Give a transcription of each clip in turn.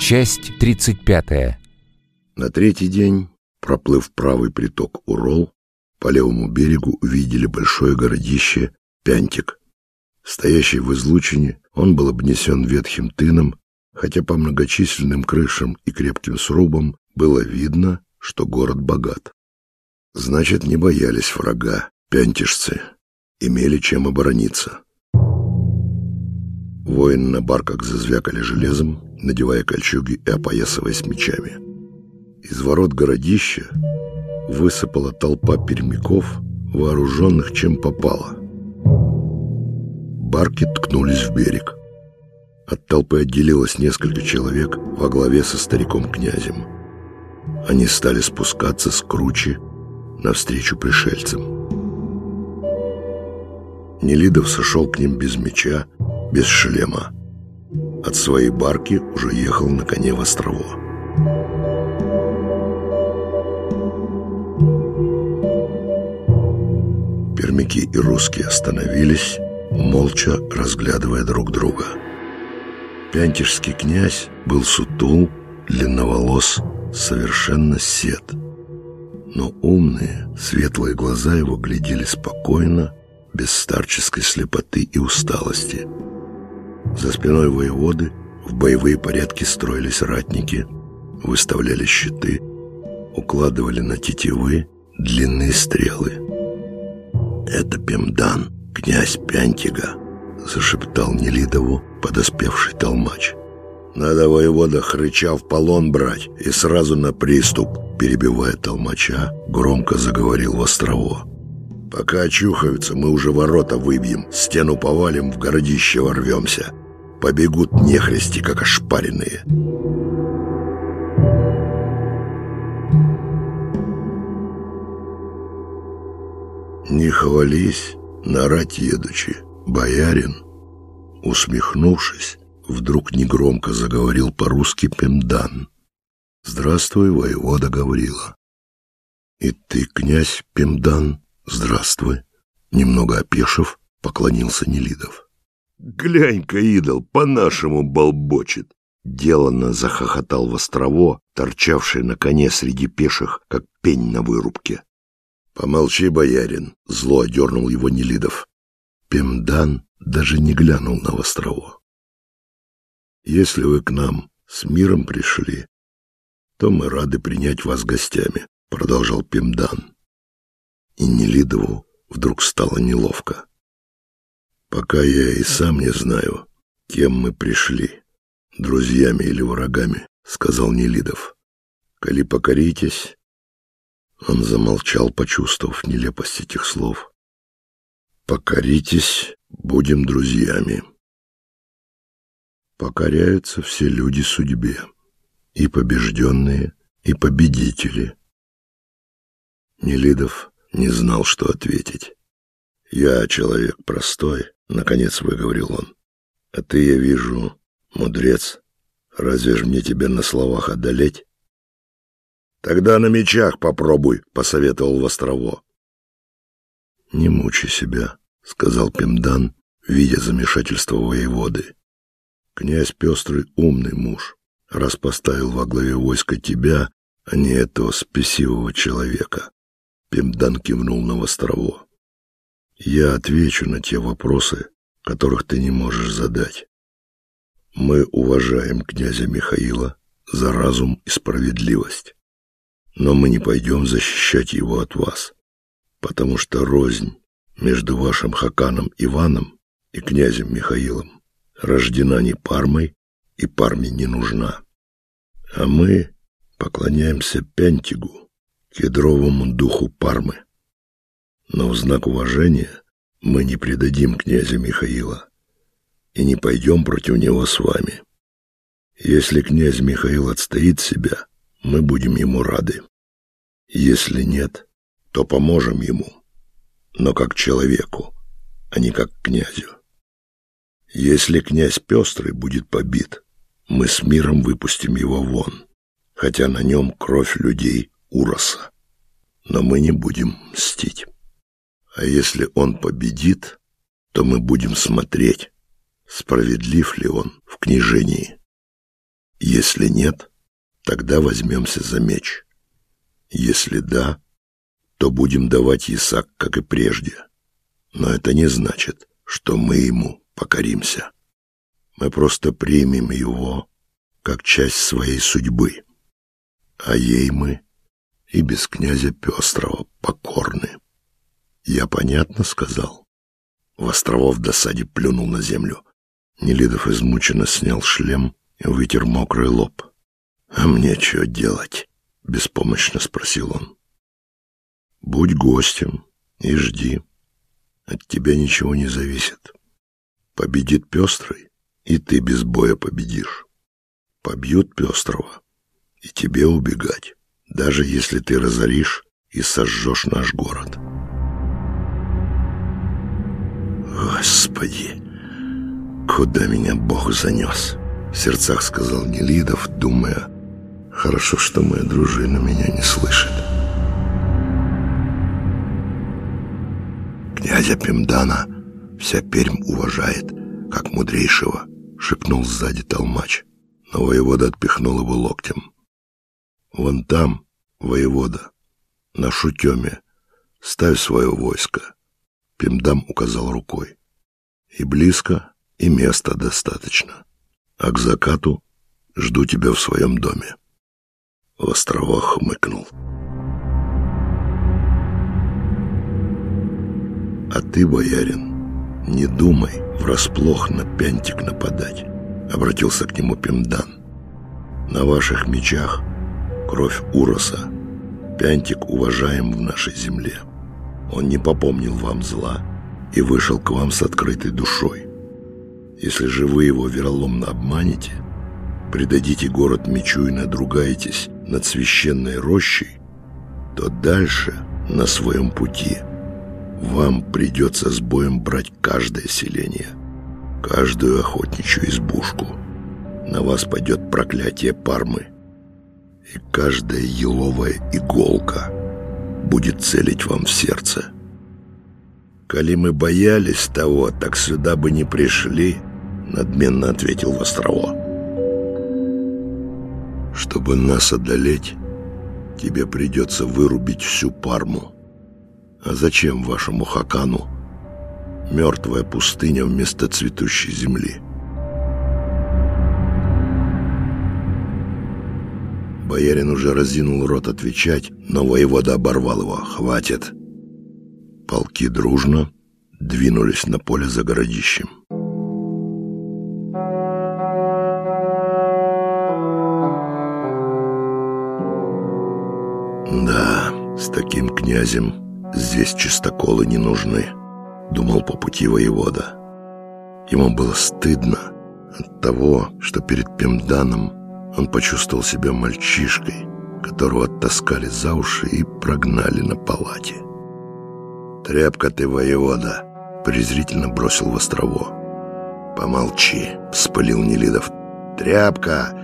Часть 35. На третий день, проплыв правый приток Урол, по левому берегу увидели большое городище Пянтик. Стоящий в излучине, он был обнесен ветхим тыном, хотя по многочисленным крышам и крепким срубам было видно, что город богат. Значит, не боялись врага, пянтишцы, имели чем оборониться. Воины на барках зазвякали железом, надевая кольчуги и опоясываясь мечами. Из ворот городища высыпала толпа пермяков, вооруженных чем попало. Барки ткнулись в берег. От толпы отделилось несколько человек во главе со стариком-князем. Они стали спускаться с кручи навстречу пришельцам. Нелидов сошел к ним без меча, без шлема. От своей барки уже ехал на коне в острово. Пермяки и русские остановились, молча разглядывая друг друга. Пянтишский князь был сутул, длинноволос, совершенно сед. Но умные, светлые глаза его глядели спокойно, без старческой слепоты и усталости. За спиной воеводы в боевые порядки строились ратники, выставляли щиты, укладывали на тетивы длинные стрелы. «Это Пемдан, князь Пянтига», — зашептал Нелидову подоспевший толмач. «Надо воевода хрыча в полон брать и сразу на приступ», перебивая толмача, громко заговорил Вострово. «Пока очухаются, мы уже ворота выбьем, стену повалим, в городище ворвемся. Побегут нехристи, как ошпаренные». «Не хвались, нарать едучи, боярин», усмехнувшись, вдруг негромко заговорил по-русски Пемдан. «Здравствуй, воевода Гаврила». «И ты, князь Пемдан, здравствуй». Немного опешив, поклонился Нелидов. «Глянь-ка, идол, по-нашему болбочет!» Деланно захохотал в острово, торчавший на коне среди пеших, как пень на вырубке. «Помолчи, боярин!» — зло одернул его Нелидов. Пемдан даже не глянул на острово. «Если вы к нам с миром пришли, то мы рады принять вас гостями», — продолжал Пемдан. И Нелидову вдруг стало неловко. «Пока я и сам не знаю, кем мы пришли, друзьями или врагами», — сказал Нелидов. «Коли покоритесь...» Он замолчал, почувствовав нелепость этих слов. «Покоритесь, будем друзьями». Покоряются все люди судьбе, и побежденные, и победители. Нелидов не знал, что ответить. «Я человек простой», — наконец выговорил он. «А ты, я вижу, мудрец. Разве ж мне тебя на словах одолеть?» «Тогда на мечах попробуй», — посоветовал Вострово. «Не мучай себя», — сказал Пемдан, видя замешательство воеводы. «Князь Пестрый умный муж, раз поставил во главе войска тебя, а не этого спесивого человека». Пемдан кивнул на Вострово. «Я отвечу на те вопросы, которых ты не можешь задать. Мы уважаем князя Михаила за разум и справедливость, но мы не пойдем защищать его от вас, потому что рознь между вашим Хаканом Иваном и князем Михаилом рождена не Пармой и Парме не нужна. А мы поклоняемся Пентигу, кедровому духу Пармы. Но в знак уважения мы не предадим князя Михаила и не пойдем против него с вами. Если князь Михаил отстоит себя, мы будем ему рады. Если нет, то поможем ему но как человеку, а не как князю. Если князь Пестрый будет побит, мы с миром выпустим его вон, хотя на нем кровь людей Уроса. Но мы не будем мстить. А если он победит, то мы будем смотреть, справедлив ли он в княжении. Если нет, тогда возьмемся за меч. Если да, то будем давать Исаак, как и прежде. Но это не значит, что мы ему покоримся. Мы просто примем его как часть своей судьбы. А ей мы и без князя Пестрова покорны. Я понятно сказал. Востровов в досаде плюнул на землю. Нелидов измученно снял шлем и вытер мокрый лоб. «А мне что делать?» — беспомощно спросил он. «Будь гостем и жди. От тебя ничего не зависит. Победит Пестрый, и ты без боя победишь. Побьют Пестрого, и тебе убегать, даже если ты разоришь и сожжешь наш город». «Господи, куда меня Бог занес?» В сердцах сказал Нелидов, думая, «Хорошо, что моя дружина меня не слышит». «Князя Пимдана вся Пермь уважает, как мудрейшего», — шепнул сзади толмач, но воевода отпихнул его локтем. «Вон там, воевода, на Шутеме, ставь свое войско». Пимдам указал рукой. «И близко, и места достаточно. А к закату жду тебя в своем доме». В островах хмыкнул. «А ты, боярин, не думай врасплох на пянтик нападать», — обратился к нему Пимдан. «На ваших мечах кровь Уроса. Пянтик уважаем в нашей земле». Он не попомнил вам зла и вышел к вам с открытой душой. Если же вы его вероломно обманете, предадите город мечу и надругаетесь над священной рощей, то дальше, на своем пути, вам придется с боем брать каждое селение, каждую охотничью избушку. На вас пойдет проклятие Пармы, и каждая еловая иголка — будет целить вам в сердце. «Коли мы боялись того, так сюда бы не пришли», — надменно ответил Вострово. «Чтобы нас одолеть, тебе придется вырубить всю Парму. А зачем вашему Хакану мертвая пустыня вместо цветущей земли?» Боярин уже разинул рот отвечать, но воевода оборвал его. «Хватит!» Полки дружно двинулись на поле за городищем. «Да, с таким князем здесь чистоколы не нужны», — думал по пути воевода. Ему было стыдно от того, что перед Пемданом он почувствовал себя мальчишкой, которого оттаскали за уши и прогнали на палате. «Тряпка ты, воевода!» — презрительно бросил в острово. «Помолчи!» — вспылил Нелидов. «Тряпка!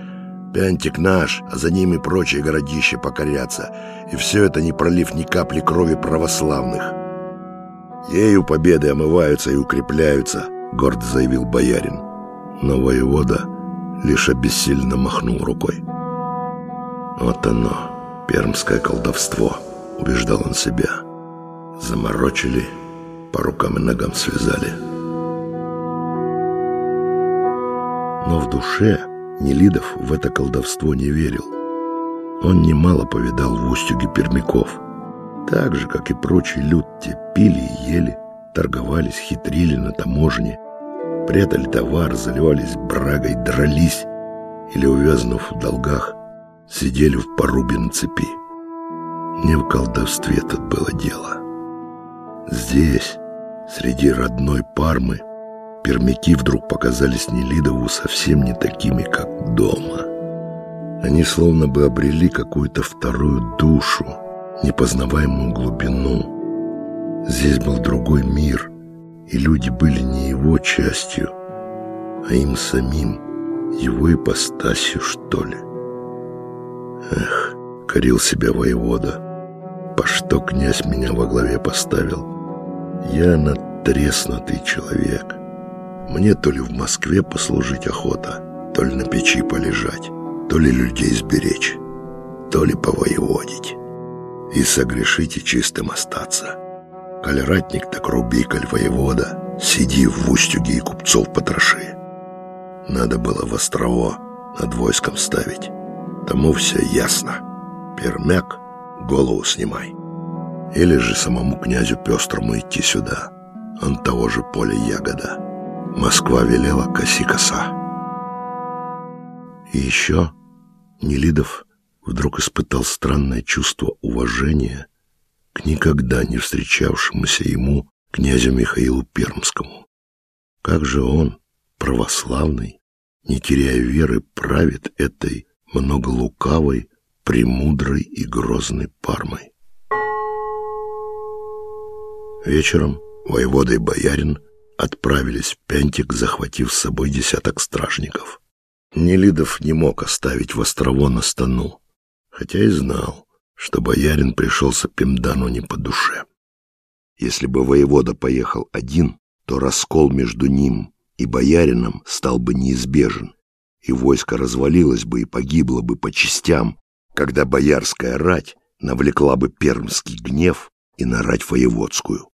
Пянтик наш, а за ними прочие городища покорятся, и все это не пролив ни капли крови православных. Ею победы омываются и укрепляются», — гордо заявил боярин. Но воевода лишь обессильно махнул рукой. «Вот оно, пермское колдовство», — убеждал он себя. Заморочили, по рукам и ногам связали. Но в душе Нелидов в это колдовство не верил. Он немало повидал в устюге пермяков. Так же, как и прочий люд, пили и ели, торговались, хитрили на таможне — прятали товар, заливались брагой, дрались или, увязнув в долгах, сидели в порубе на цепи. Не в колдовстве тут было дело. Здесь, среди родной Пармы, пермяки вдруг показались Нелидову совсем не такими, как дома. Они словно бы обрели какую-то вторую душу, непознаваемую глубину. Здесь был другой мир — и люди были не его частью, а им самим, его ипостасью, что ли. Эх, корил себя воевода, по что князь меня во главе поставил? Я надтреснутый человек. Мне то ли в Москве послужить охота, то ли на печи полежать. то ли людей сберечь, то ли повоеводить. И согрешите чистым остаться. Коль ратник, так руби, коль воевода, сиди в устюге и купцов потроши. Надо было в острово над войском ставить. Тому все ясно. Пермяк, голову снимай. Или же самому князю Пестрому идти сюда. Он того же поля ягода. Москва велела коси коса. И еще Нелидов вдруг испытал странное чувство уважения к никогда не встречавшемуся ему князю Михаилу Пермскому. Как же он, православный, не теряя веры, правит этой многолукавой, премудрой и грозной Пармой. Вечером воевода и боярин отправились в Пентик, захватив с собой десяток стражников. Нелидов не мог оставить в острово на стану, хотя и знал, что боярин пришелся Пимдану не по душе. Если бы воевода поехал один, то раскол между ним и боярином стал бы неизбежен, и войско развалилось бы и погибло бы по частям, когда боярская рать навлекла бы пермский гнев и на рать воеводскую.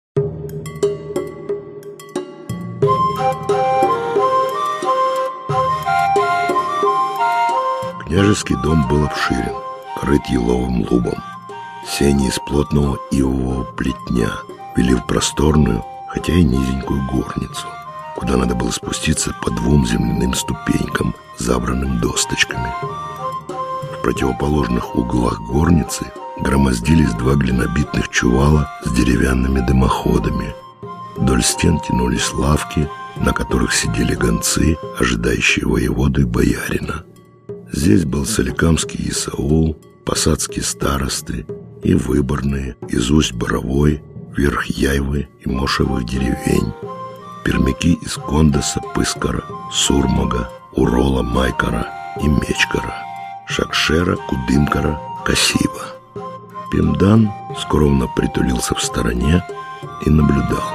Княжеский дом был обширен, крыт еловым лубом. Сени из плотного ивового плетня вели в просторную, хотя и низенькую горницу, куда надо было спуститься по двум земляным ступенькам, забранным досточками. В противоположных углах горницы громоздились два глинобитных чувала с деревянными дымоходами. Вдоль стен тянулись лавки, на которых сидели гонцы, ожидающие воеводу и боярина. Здесь был Соликамский Исаул, посадские старосты и выборные из Усть-Боровой, Верх Яйвы и Мошевых деревень, пермяки из Кондоса, Пыскара, Сурмага, Урола, Майкара и Мечкара, Шакшера, Кудымкара, Касива. Пимдан скромно притулился в стороне и наблюдал.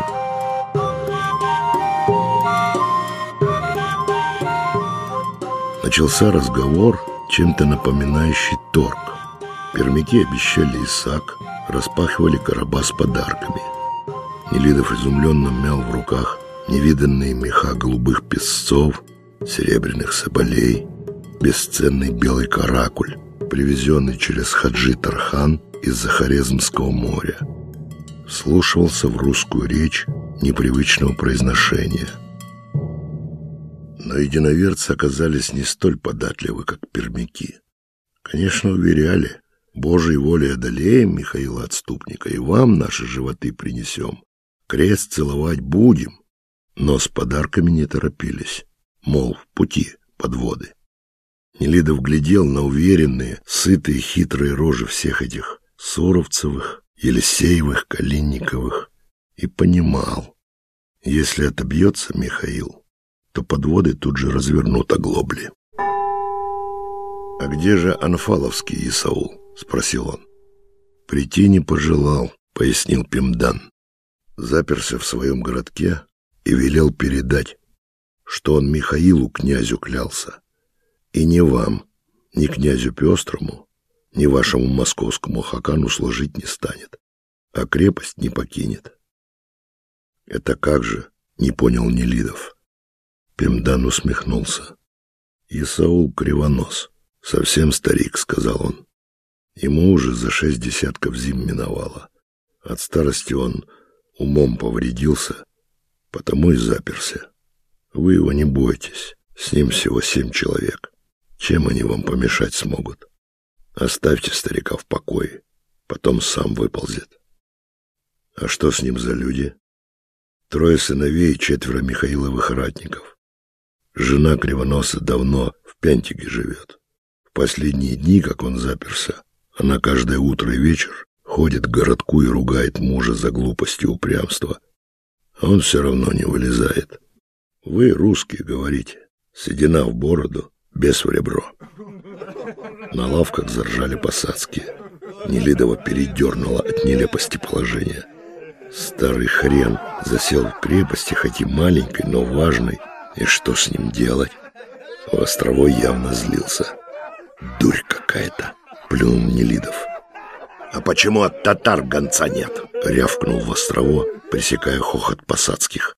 Начался разговор, чем-то напоминающий торг. Пермяки обещали Исаак, распахивали короба с подарками. Нелидов изумленно мял в руках невиданные меха голубых песцов, серебряных соболей, бесценный белый каракуль, привезенный через Хаджи Тархан из Захарезмского моря. Слушался в русскую речь непривычного произношения. Но единоверцы оказались не столь податливы, как пермяки. Конечно, уверяли, Божьей волей одолеем Михаила Отступника и вам наши животы принесем. Крест целовать будем, но с подарками не торопились, мол, в пути подводы. Нелидов глядел на уверенные, сытые, хитрые рожи всех этих Суровцевых, Елисеевых, Калинниковых и понимал, если отобьется Михаил, то подводы тут же развернут оглобли. «А где же Анфаловский Исаул?» — спросил он. «Прийти не пожелал», — пояснил Пимдан. Заперся в своем городке и велел передать, что он Михаилу князю клялся. И не вам, ни князю Пестрому, ни вашему московскому хакану служить не станет, а крепость не покинет. Это как же, не понял Нелидов. Пимдан усмехнулся. Исаул кривонос, совсем старик, сказал он. Ему уже за шесть десятков зим миновало. От старости он умом повредился, потому и заперся. Вы его не бойтесь, с ним всего семь человек. Чем они вам помешать смогут? Оставьте старика в покое, потом сам выползет. А что с ним за люди? Трое сыновей и четверо Михаиловых ратников. Жена Кривоноса давно в Пентиге живет. В последние дни, как он заперся, она каждое утро и вечер ходит к городку и ругает мужа за глупость и упрямство. А он все равно не вылезает. Вы, русские, говорите, седина в бороду, без в ребро. На лавках заржали посадские. Нелидова передернула от нелепости положения. Старый хрен засел в крепости, хоть и маленькой, но важной. И что с ним делать? Островой явно злился. Дурь какая-то, плюнул Нелидов. А почему от татар гонца нет? Рявкнул в острово, пресекая хохот посадских.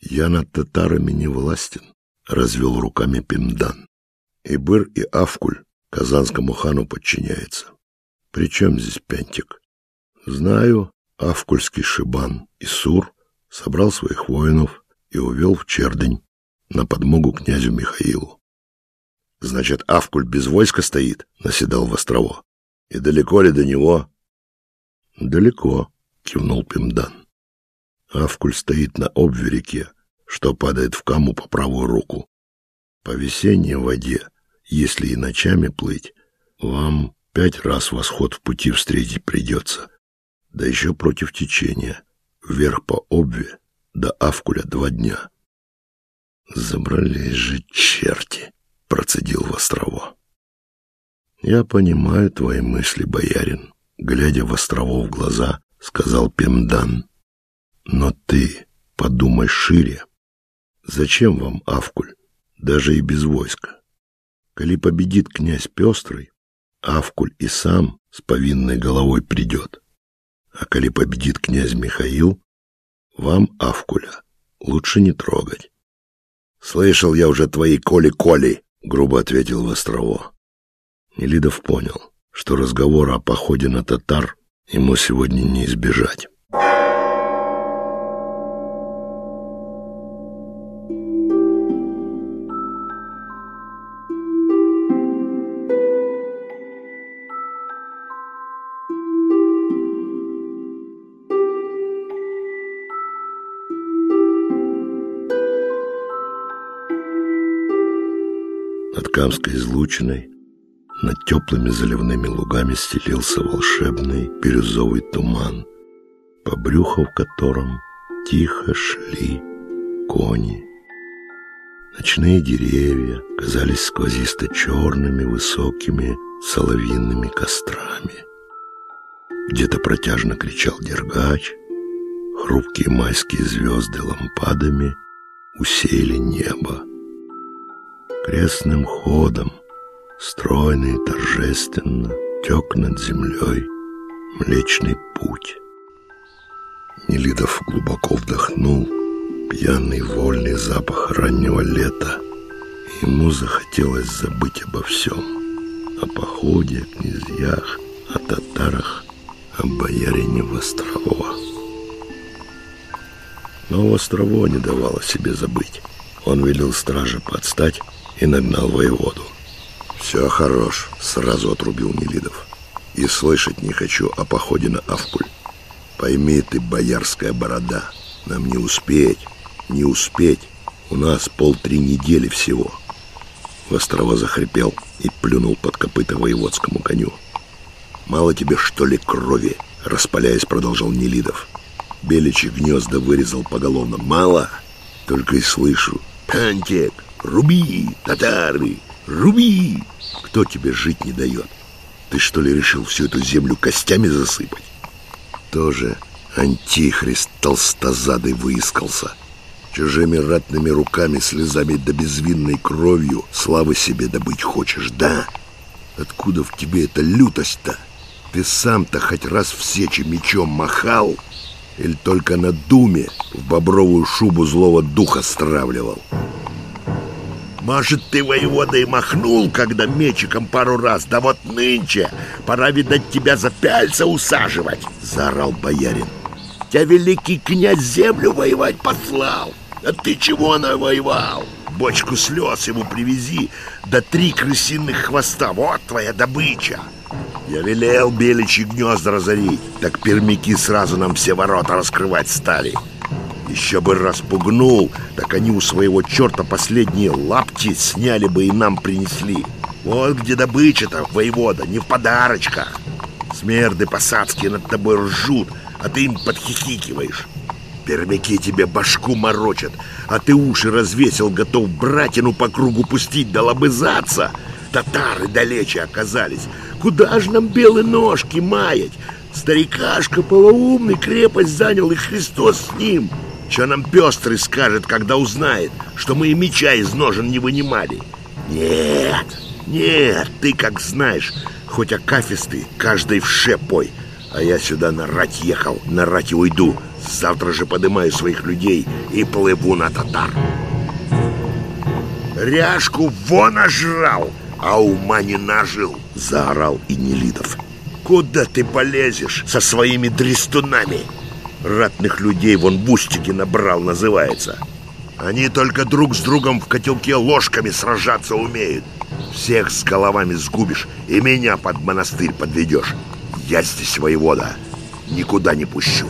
Я над татарами не властен, развел руками Пимдан. И Быр, и Авкуль казанскому хану подчиняется. Причем здесь Пентик? Знаю, Авкульский шибан Исур собрал своих воинов и увел в Чердень на подмогу князю Михаилу. Значит, Авкуль без войска стоит, наседал в острово. И далеко ли до него? Далеко, кивнул Пимдан. Авкуль стоит на обверике, что падает в каму по правую руку. По весенней воде, если и ночами плыть, вам пять раз восход в пути встретить придется. Да еще против течения, вверх по обве, до Авкуля два дня. Забрались же черти, процедил в острово. Я понимаю твои мысли, боярин, глядя в острово в глаза, сказал Пемдан. Но ты подумай шире. Зачем вам Авкуль, даже и без войска? Коли победит князь Пестрый, Авкуль и сам с повинной головой придет. А коли победит князь Михаил, вам Авкуля лучше не трогать. Слышал я уже твои коли-коли, грубо ответил Вострово. Нелидов понял, что разговора о походе на татар ему сегодня не избежать. Над Камской излучиной, над теплыми заливными лугами стелился волшебный бирюзовый туман, по брюху в котором тихо шли кони. Ночные деревья казались сквозисто-черными высокими соловьиными кострами. Где-то протяжно кричал дергач, хрупкие майские звезды лампадами усеяли небо крестным ходом, стройно и торжественно тек над землей Млечный путь. Нелидов глубоко вдохнул пьяный вольный запах раннего лета. Ему захотелось забыть обо всем. О походе, о князьях, о татарах, о боярине Вострово. Но Вострово не давало себе забыть. Он велел страже подстать и нагнал воеводу. «Все хорош», — сразу отрубил Нелидов. «И слышать не хочу о походе на Авкуль. Пойми ты, боярская борода, нам не успеть, не успеть. У нас пол-три недели всего». Вострова захрипел и плюнул под копыта воеводскому коню. «Мало тебе, что ли, крови?» — распаляясь, продолжал Нелидов. Беличьи гнезда вырезал поголовно. «Мало? Только и слышу. Пантик, Руби, татары, руби! Кто тебе жить не дает? Ты что ли решил всю эту землю костями засыпать? Тоже антихрист толстозадый выискался. Чужими ратными руками, слезами да безвинной кровью славы себе добыть хочешь, да? Откуда в тебе эта лютость-то? Ты сам-то хоть раз в сече мечом махал? Или только на думе в бобровую шубу злого духа стравливал?» Может, ты, воевода, и махнул, когда мечиком пару раз, да вот нынче пора, видать, тебя за пяльца усаживать, заорал боярин. Тебя великий князь землю воевать послал, а ты чего навоевал? Бочку слез ему привези, да три крысиных хвоста, вот твоя добыча. Я велел беличьи гнезда разорить, так пермяки сразу нам все ворота раскрывать стали. Еще бы распугнул, так они у своего черта последние лапти сняли бы и нам принесли. Вот где добыча-то, воевода, не в подарочках. Смерды посадские над тобой ржут, а ты им подхихикиваешь. Пермяки тебе башку морочат, а ты уши развесил, готов братину по кругу пустить да лобызаться. Татары далече оказались. Куда ж нам белые ножки маять? Старикашка полоумный крепость занял, и Христос с ним. Что нам пестрый скажет, когда узнает, что мы и меча из ножен не вынимали? Нет, Нет, ты как знаешь, хоть акафисты, каждый в шепой. А я сюда на рать ехал, на рать уйду. Завтра же поднимаю своих людей и плыву на татар. Ряжку вон ожрал, а ума не нажил, заорал и Нелидов. Куда ты полезешь со своими дрестунами? Ратных людей вон бустики набрал, называется. Они только друг с другом в котелке ложками сражаться умеют. Всех с головами сгубишь и меня под монастырь подведешь. Я здесь воевода, никуда не пущу.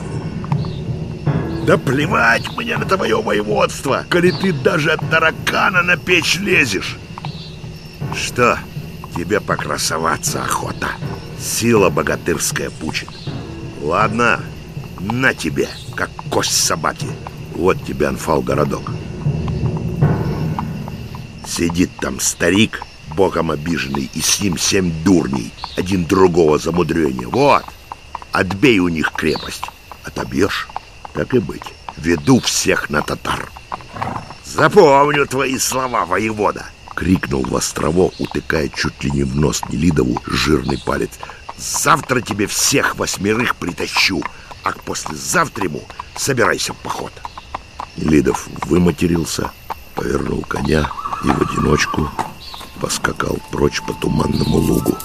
Да плевать мне на твое воеводство, коли ты даже от таракана на печь лезешь. Что, тебе покрасоваться охота? Сила богатырская пучит. Ладно, на тебе, как кость собаки. Вот тебе анфал городок. Сидит там старик, богом обиженный, и с ним семь дурней, один другого замудрения. Вот, отбей у них крепость. Отобьешь, так и быть, веду всех на татар. Запомню твои слова, воевода. Крикнул Вострово, утыкая чуть ли не в нос Нелидову жирный палец. Завтра тебе всех восьмерых притащу, а к послезавтраму собирайся в поход. Нелидов выматерился, повернул коня и в одиночку поскакал прочь по туманному лугу.